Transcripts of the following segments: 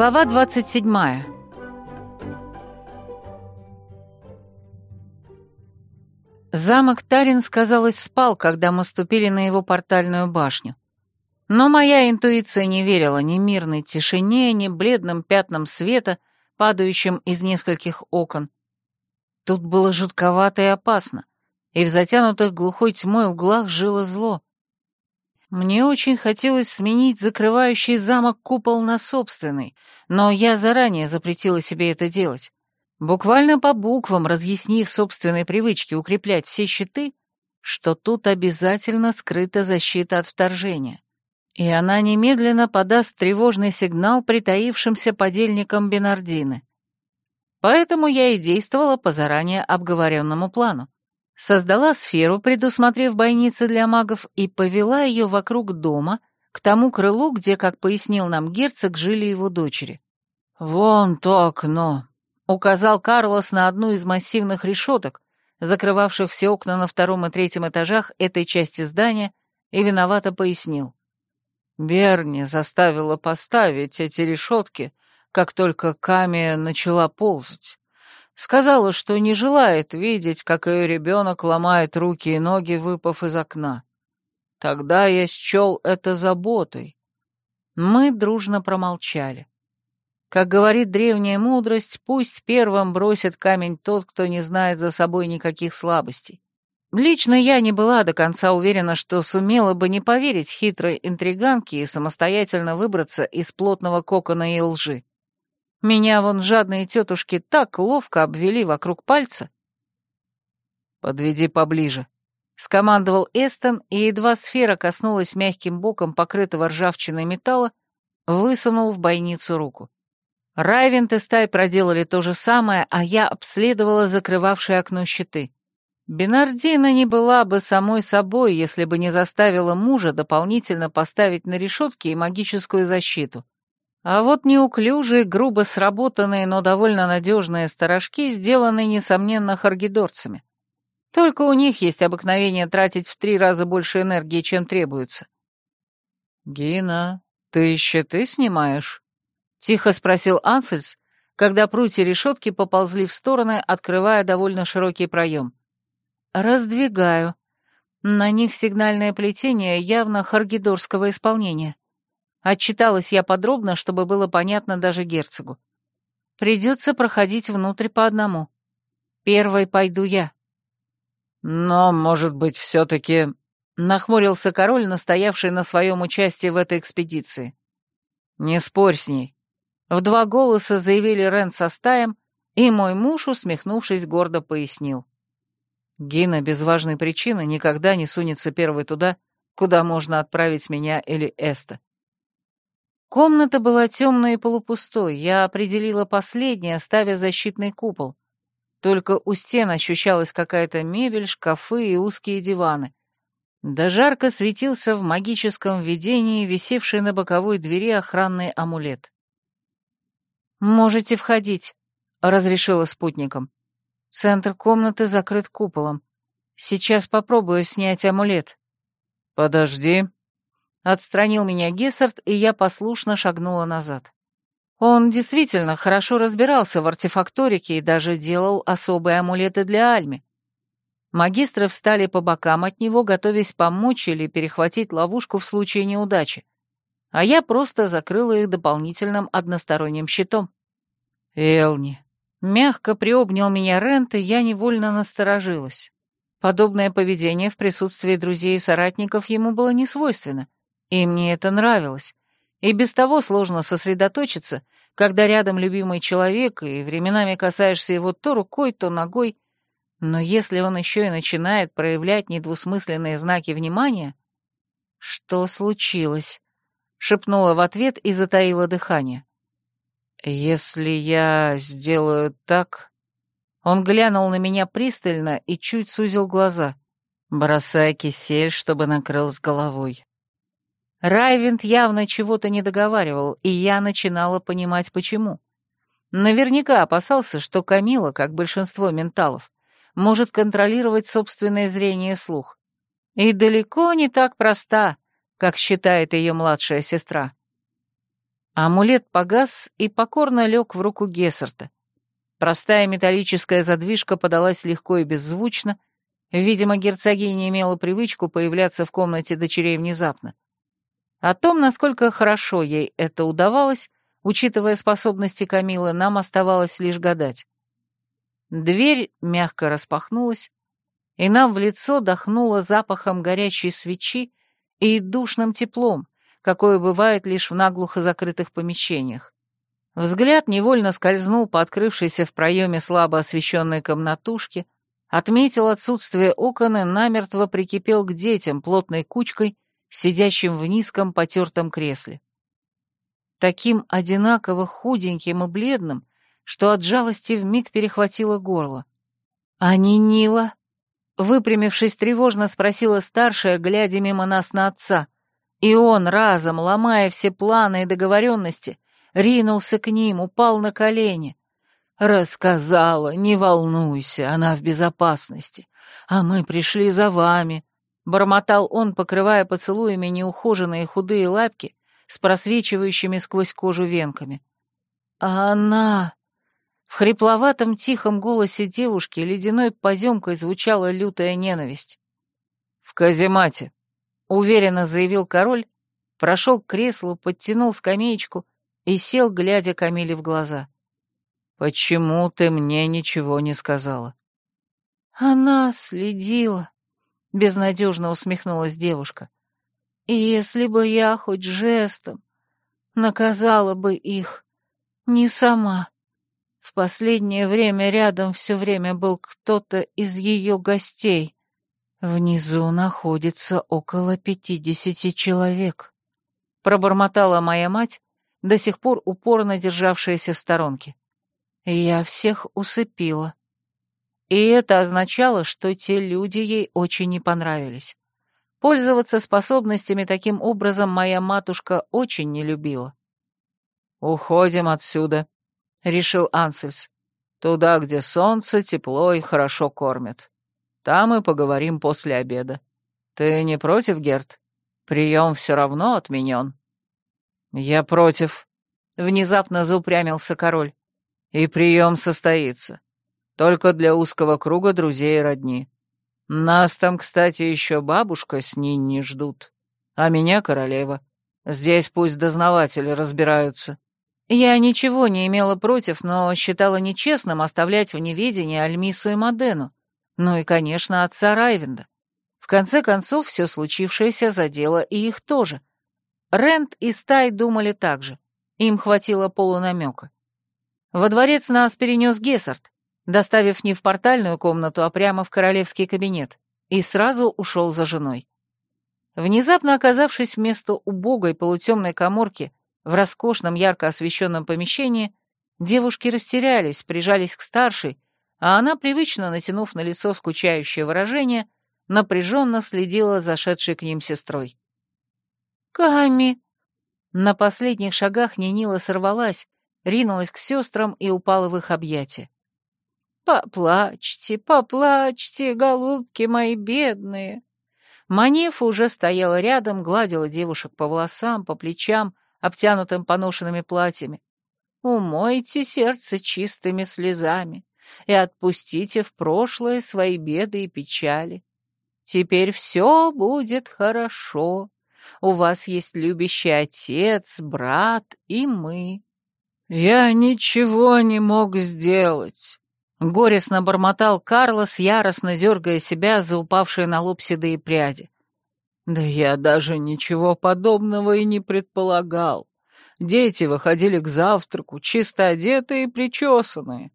Глава 27. Замок Тарин, казалось, спал, когда мы ступили на его портальную башню. Но моя интуиция не верила ни мирной тишине, ни бледным пятнам света, падающим из нескольких окон. Тут было жутковато и опасно, и в затянутых Мне очень хотелось сменить закрывающий замок купол на собственный, но я заранее запретила себе это делать. Буквально по буквам разъяснив собственной привычке укреплять все щиты, что тут обязательно скрыта защита от вторжения. И она немедленно подаст тревожный сигнал притаившимся подельникам Бенардины. Поэтому я и действовала по заранее обговоренному плану создала сферу, предусмотрев бойницы для магов, и повела ее вокруг дома, к тому крылу, где, как пояснил нам герцог, жили его дочери. «Вон то окно», — указал Карлос на одну из массивных решеток, закрывавших все окна на втором и третьем этажах этой части здания, и виновато пояснил. Берни заставила поставить эти решетки, как только Камия начала ползать. Сказала, что не желает видеть, как ее ребенок ломает руки и ноги, выпав из окна. Тогда я счел это заботой. Мы дружно промолчали. Как говорит древняя мудрость, пусть первым бросит камень тот, кто не знает за собой никаких слабостей. Лично я не была до конца уверена, что сумела бы не поверить хитрой интриганке и самостоятельно выбраться из плотного кокона и лжи. Меня вон жадные тетушки так ловко обвели вокруг пальца. «Подведи поближе», — скомандовал Эстон, и едва сфера коснулась мягким боком покрытого ржавчиной металла, высунул в бойницу руку. Райвент и Стай проделали то же самое, а я обследовала закрывавшие окно щиты. Бинардина не была бы самой собой, если бы не заставила мужа дополнительно поставить на решетке и магическую защиту — а вот неуклюжие, грубо сработанные, но довольно надежные сторожки сделаны, несомненно, харгидорцами. Только у них есть обыкновение тратить в три раза больше энергии, чем требуется. «Гина, ты щиты снимаешь?» — тихо спросил Ансельс, когда прутья решетки поползли в стороны, открывая довольно широкий проем. «Раздвигаю. На них сигнальное плетение явно харгидорского исполнения». Отчиталась я подробно, чтобы было понятно даже герцогу. Придется проходить внутрь по одному. Первой пойду я. Но, может быть, все-таки... Нахмурился король, настоявший на своем участии в этой экспедиции. Не спорь с ней. В два голоса заявили Рен со стаем, и мой муж, усмехнувшись, гордо пояснил. Гина без важной причины никогда не сунется первой туда, куда можно отправить меня или Эста. Комната была темной и полупустой, я определила последнее, ставя защитный купол. Только у стен ощущалась какая-то мебель, шкафы и узкие диваны. Да жарко светился в магическом видении висевший на боковой двери охранный амулет. «Можете входить», — разрешила спутникам. «Центр комнаты закрыт куполом. Сейчас попробую снять амулет». «Подожди», Отстранил меня Гессерт, и я послушно шагнула назад. Он действительно хорошо разбирался в артефакторике и даже делал особые амулеты для Альми. Магистры встали по бокам от него, готовясь помочь или перехватить ловушку в случае неудачи. А я просто закрыла их дополнительным односторонним щитом. «Элни», Мягко приобнял меня Рент, и я невольно насторожилась. Подобное поведение в присутствии друзей и соратников ему было не свойственно, и мне это нравилось. И без того сложно сосредоточиться, когда рядом любимый человек, и временами касаешься его то рукой, то ногой. Но если он еще и начинает проявлять недвусмысленные знаки внимания... «Что случилось?» — шепнула в ответ и затаила дыхание. «Если я сделаю так...» Он глянул на меня пристально и чуть сузил глаза, бросая кисель, чтобы накрыл с головой. Райвинд явно чего-то не договаривал, и я начинала понимать, почему. Наверняка опасался, что Камила, как большинство менталов, может контролировать собственное зрение и слух. И далеко не так проста, как считает ее младшая сестра. Амулет погас и покорно лег в руку Гессерта. Простая металлическая задвижка подалась легко и беззвучно. Видимо, герцогиня имела привычку появляться в комнате дочерей внезапно. О том, насколько хорошо ей это удавалось, учитывая способности Камилы, нам оставалось лишь гадать. Дверь мягко распахнулась, и нам в лицо дохнуло запахом горячей свечи и душным теплом, какое бывает лишь в наглухо закрытых помещениях. Взгляд невольно скользнул по открывшейся в проеме слабо освещенной комнатушке, отметил отсутствие окон и намертво прикипел к детям плотной кучкой — сидящим в низком потертом кресле. Таким одинаково худеньким и бледным, что от жалости вмиг перехватило горло. «А Нила?» — выпрямившись тревожно, спросила старшая, глядя мимо нас на отца. И он, разом ломая все планы и договоренности, ринулся к ним, упал на колени. «Рассказала, не волнуйся, она в безопасности. А мы пришли за вами бормотал он, покрывая поцелуями неухоженные худые лапки с просвечивающими сквозь кожу венками. «А она...» В хрипловатом тихом голосе девушки ледяной поземкой звучала лютая ненависть. «В каземате», — уверенно заявил король, прошел к креслу, подтянул скамеечку и сел, глядя Камиле в глаза. «Почему ты мне ничего не сказала?» «Она следила», — безнадежно усмехнулась девушка. «И если бы я хоть жестом наказала бы их, не сама. В последнее время рядом все время был кто-то из ее гостей. Внизу находится около пятидесяти человек», — пробормотала моя мать, до сих пор упорно державшаяся в сторонке. «Я всех усыпила». И это означало, что те люди ей очень не понравились. Пользоваться способностями таким образом моя матушка очень не любила. «Уходим отсюда», — решил Ансельс. «Туда, где солнце, тепло и хорошо кормят. Там и поговорим после обеда. Ты не против, Герт? Прием все равно отменен». «Я против», — внезапно заупрямился король. «И прием состоится. Только для узкого круга друзей и родни. Нас там, кстати, еще бабушка с ней не ждут. А меня королева. Здесь пусть дознаватели разбираются. Я ничего не имела против, но считала нечестным оставлять в неведении Альмису и Мадену. Ну и, конечно, отца Райвенда. В конце концов, все случившееся задело и их тоже. Рент и Стай думали так же. Им хватило полунамека. Во дворец нас перенес Гессард, доставив не в портальную комнату, а прямо в королевский кабинет, и сразу ушел за женой. Внезапно оказавшись вместо убогой полутемной коморки в роскошном ярко освещенном помещении, девушки растерялись, прижались к старшей, а она, привычно натянув на лицо скучающее выражение, напряженно следила за шедшей к ним сестрой. «Ками!» На последних шагах Нинила сорвалась, ринулась к сестрам и упала в их объятия. «Поплачьте, поплачьте, голубки мои бедные!» Манефа уже стояла рядом, гладила девушек по волосам, по плечам, обтянутым поношенными платьями. «Умойте сердце чистыми слезами и отпустите в прошлое свои беды и печали. Теперь все будет хорошо. У вас есть любящий отец, брат и мы». «Я ничего не мог сделать», Горестно бормотал Карлос, яростно дергая себя за упавшие на лоб седые пряди. «Да я даже ничего подобного и не предполагал. Дети выходили к завтраку, чисто одетые и причесанные».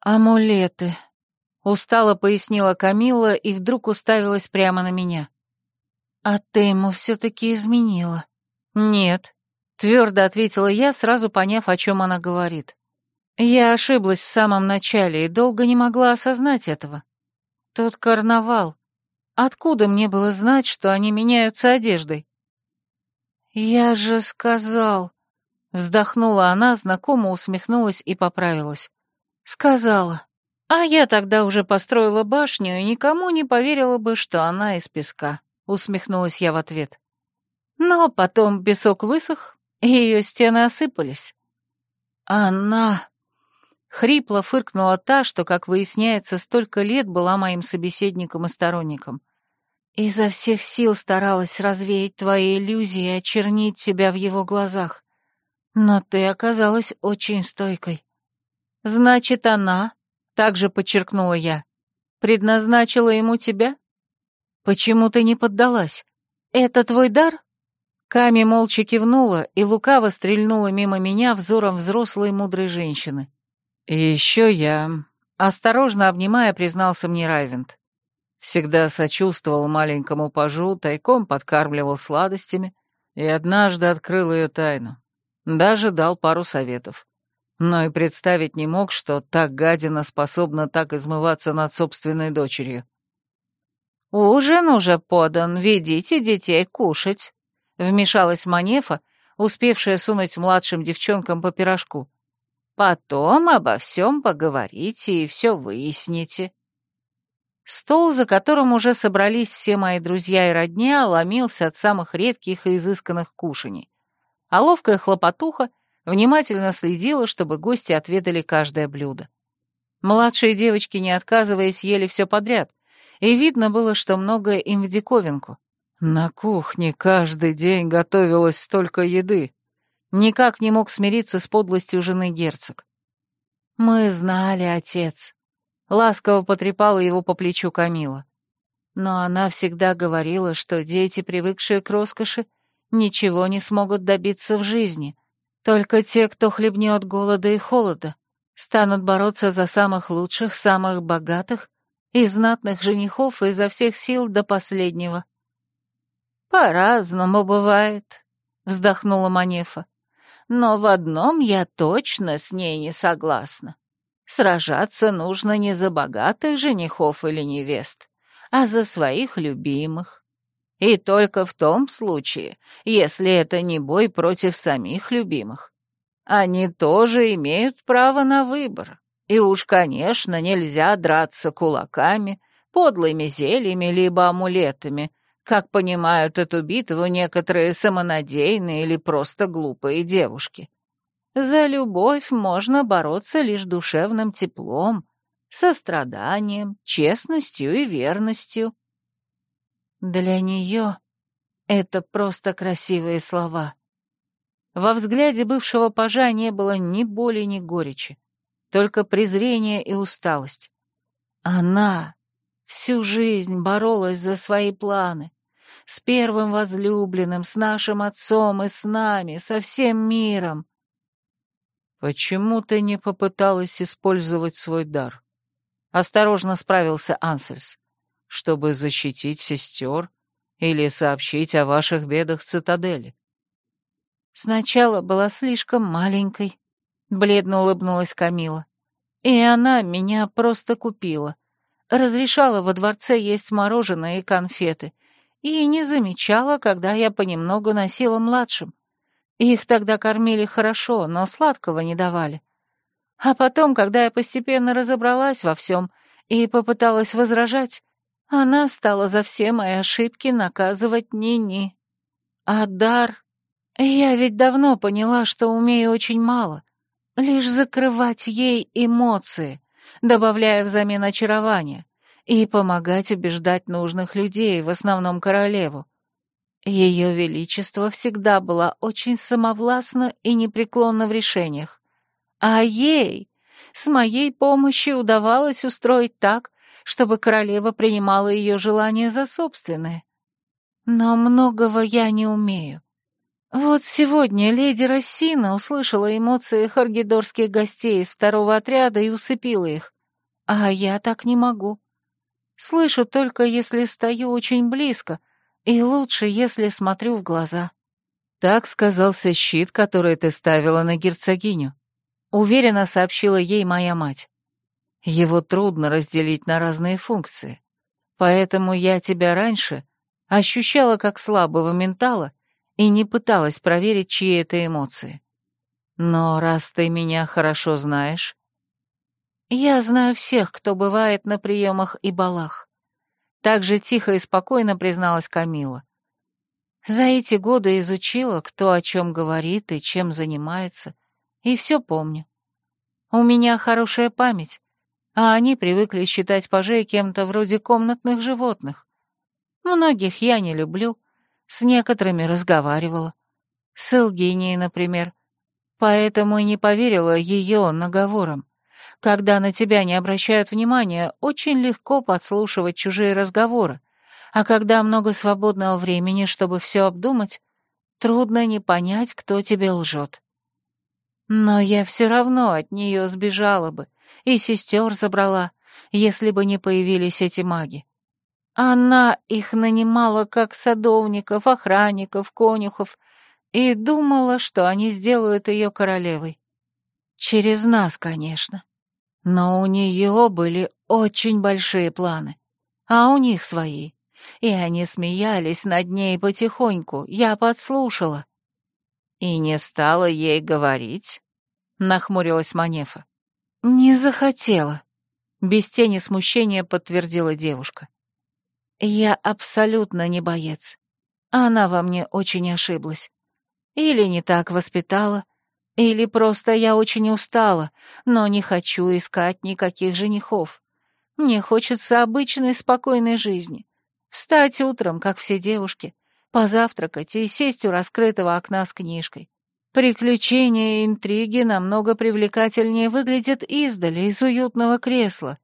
«Амулеты», — устало пояснила Камила и вдруг уставилась прямо на меня. «А ты ему все-таки изменила?» «Нет», — твердо ответила я, сразу поняв, о чем она говорит. Я ошиблась в самом начале и долго не могла осознать этого. Тот карнавал. Откуда мне было знать, что они меняются одеждой? «Я же сказал...» Вздохнула она, знакомо усмехнулась и поправилась. «Сказала. А я тогда уже построила башню и никому не поверила бы, что она из песка», — усмехнулась я в ответ. Но потом песок высох, и ее стены осыпались. «Она...» Хрипло фыркнула та, что, как выясняется, столько лет была моим собеседником и сторонником. Изо всех сил старалась развеять твои иллюзии и очернить тебя в его глазах. Но ты оказалась очень стойкой. Значит, она, также подчеркнула я, предназначила ему тебя? Почему ты не поддалась? Это твой дар? Ками молча кивнула и лукаво стрельнула мимо меня взором взрослой мудрой женщины. И «Еще я...» — осторожно обнимая, признался мне Райвент. Всегда сочувствовал маленькому пажу, тайком подкармливал сладостями и однажды открыл ее тайну. Даже дал пару советов. Но и представить не мог, что так гадина способна так измываться над собственной дочерью. «Ужин уже подан, ведите детей кушать», — вмешалась Манефа, успевшая сунуть младшим девчонкам по пирожку. Потом обо всем поговорите и все выясните». Стол, за которым уже собрались все мои друзья и родня, ломился от самых редких и изысканных кушаний. А ловкая хлопотуха внимательно следила, чтобы гости отведали каждое блюдо. Младшие девочки, не отказываясь, ели все подряд, и видно было, что многое им в диковинку. «На кухне каждый день готовилось столько еды», никак не мог смириться с подлостью жены герцог. «Мы знали, отец», — ласково потрепала его по плечу Камила. Но она всегда говорила, что дети, привыкшие к роскоши, ничего не смогут добиться в жизни. Только те, кто хлебнет голода и холода, станут бороться за самых лучших, самых богатых и знатных женихов изо всех сил до последнего. «По-разному бывает», — вздохнула Манефа но в одном я точно с ней не согласна. Сражаться нужно не за богатых женихов или невест, а за своих любимых. И только в том случае, если это не бой против самих любимых. Они тоже имеют право на выбор. И уж, конечно, нельзя драться кулаками, подлыми зельями либо амулетами — как понимают эту битву некоторые самонадеянные или просто глупые девушки. За любовь можно бороться лишь душевным теплом, состраданием, честностью и верностью. Для нее это просто красивые слова. Во взгляде бывшего пажа не было ни боли, ни горечи, только презрение и усталость. Она всю жизнь боролась за свои планы, с первым возлюбленным, с нашим отцом и с нами, со всем миром. «Почему ты не попыталась использовать свой дар?» — осторожно справился Ансельс. «Чтобы защитить сестер или сообщить о ваших бедах цитадели?» «Сначала была слишком маленькой», — бледно улыбнулась Камила. «И она меня просто купила. Разрешала во дворце есть мороженое и конфеты, и не замечала, когда я понемногу носила младшим. Их тогда кормили хорошо, но сладкого не давали. А потом, когда я постепенно разобралась во всем и попыталась возражать, она стала за все мои ошибки наказывать Нини. А дар... Я ведь давно поняла, что умею очень мало. Лишь закрывать ей эмоции, добавляя взамен очарования и помогать убеждать нужных людей, в основном королеву. Ее Величество всегда была очень самовластна и непреклонна в решениях. А ей с моей помощью удавалось устроить так, чтобы королева принимала ее желания за собственные. Но многого я не умею. Вот сегодня леди Рассина услышала эмоции хоргидорских гостей из второго отряда и усыпила их. А я так не могу. Слышу только, если стою очень близко, и лучше, если смотрю в глаза. Так сказался щит, который ты ставила на герцогиню. Уверенно сообщила ей моя мать. Его трудно разделить на разные функции. Поэтому я тебя раньше ощущала как слабого ментала и не пыталась проверить, чьи это эмоции. Но раз ты меня хорошо знаешь, я знаю всех, кто бывает на приемах и балах. Так же тихо и спокойно призналась Камила. За эти годы изучила, кто о чем говорит и чем занимается, и все помню. У меня хорошая память, а они привыкли считать пажей кем-то вроде комнатных животных. Многих я не люблю, с некоторыми разговаривала. С Элгинией, например. Поэтому и не поверила ее наговорам. Когда на тебя не обращают внимания, очень легко подслушивать чужие разговоры, а когда много свободного времени, чтобы все обдумать, трудно не понять, кто тебе лжет. Но я все равно от нее сбежала бы и сестер забрала, если бы не появились эти маги. Она их нанимала как садовников, охранников, конюхов и думала, что они сделают ее королевой. Через нас, конечно. Но у нее были очень большие планы, а у них свои. И они смеялись над ней потихоньку, я подслушала. И не стала ей говорить, — нахмурилась Манефа. «Не захотела», — без тени смущения подтвердила девушка. «Я абсолютно не боец. Она во мне очень ошиблась. Или не так воспитала, или просто я очень устала, но не хочу искать никаких женихов. Мне хочется обычной спокойной жизни. Встать утром, как все девушки, позавтракать и сесть у раскрытого окна с книжкой. Приключения и интриги намного привлекательнее выглядят издали, из уютного кресла.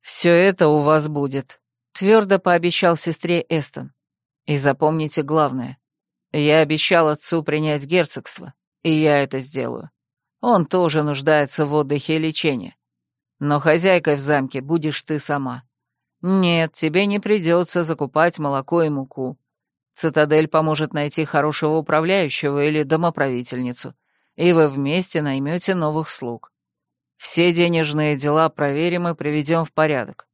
«Все это у вас будет», — твердо пообещал сестре Эстон. «И запомните главное. Я обещал отцу принять герцогство. И я это сделаю. Он тоже нуждается в отдыхе и лечении. Но хозяйкой в замке будешь ты сама. Нет, тебе не придется закупать молоко и муку. Цитадель поможет найти хорошего управляющего или домоправительницу, и вы вместе наймете новых слуг. Все денежные дела проверим и приведем в порядок.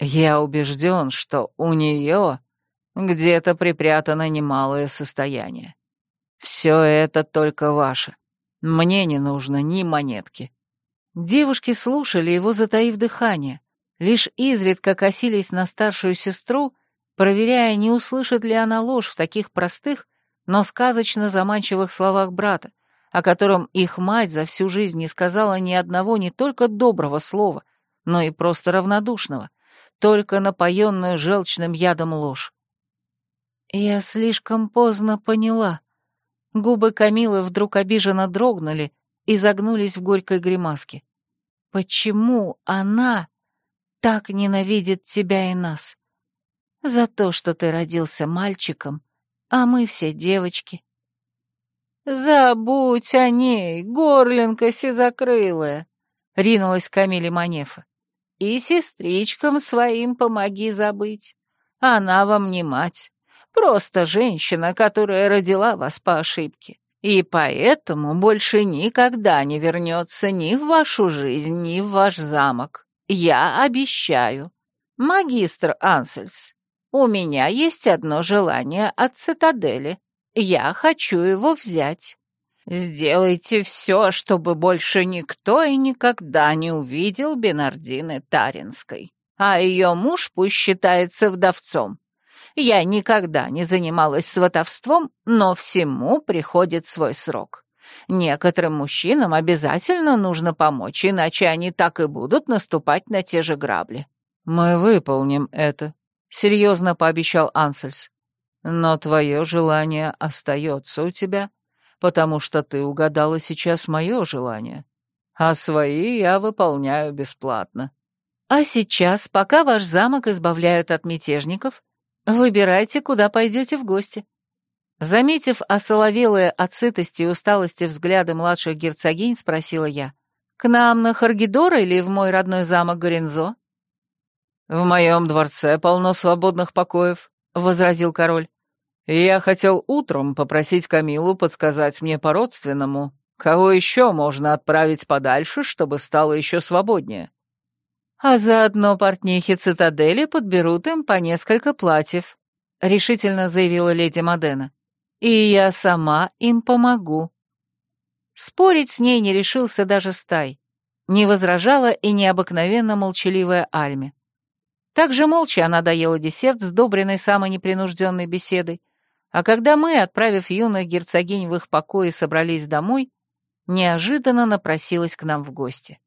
Я убежден, что у нее где-то припрятано немалое состояние. Все это только ваше. Мне не нужно ни монетки». Девушки слушали его, затаив дыхание, лишь изредка косились на старшую сестру, проверяя, не услышит ли она ложь в таких простых, но сказочно заманчивых словах брата, о котором их мать за всю жизнь не сказала ни одного не только доброго слова, но и просто равнодушного, только напоенную желчным ядом ложь. «Я слишком поздно поняла», Губы Камилы вдруг обиженно дрогнули и загнулись в горькой гримаске. «Почему она так ненавидит тебя и нас? За то, что ты родился мальчиком, а мы все девочки». «Забудь о ней, горленка сизокрылая!» — ринулась Камиле Манефа. «И сестричкам своим помоги забыть. Она вам не мать. Просто женщина, которая родила вас по ошибке. И поэтому больше никогда не вернется ни в вашу жизнь, ни в ваш замок. Я обещаю. Магистр Ансельс, у меня есть одно желание от цитадели. Я хочу его взять. Сделайте все, чтобы больше никто и никогда не увидел Бенардины Таринской. А ее муж пусть считается вдовцом. Я никогда не занималась сватовством, но всему приходит свой срок. Некоторым мужчинам обязательно нужно помочь, иначе они так и будут наступать на те же грабли. «Мы выполним это», — серьезно пообещал Ансельс. «Но твое желание остается у тебя, потому что ты угадала сейчас мое желание, а свои я выполняю бесплатно». «А сейчас, пока ваш замок избавляют от мятежников, Выбирайте, куда пойдете в гости». Заметив осоловелое от сытости и усталости взгляды младших герцогинь, спросила я, «К нам на Харгидор или в мой родной замок Горензо?» «В моем дворце полно свободных покоев», — возразил король. «Я хотел утром попросить Камилу подсказать мне по-родственному, кого еще можно отправить подальше, чтобы стало еще свободнее» а заодно портнихи цитадели подберут им по несколько платьев», — решительно заявила леди Модена. «И я сама им помогу». Спорить с ней не решился даже Стай. Не возражала и необыкновенно молчаливая Альме. Также молча она доела десерт, с сдобренный самой непринужденной беседой, а когда мы, отправив юных герцогинь в их покои, собрались домой, неожиданно напросилась к нам в гости.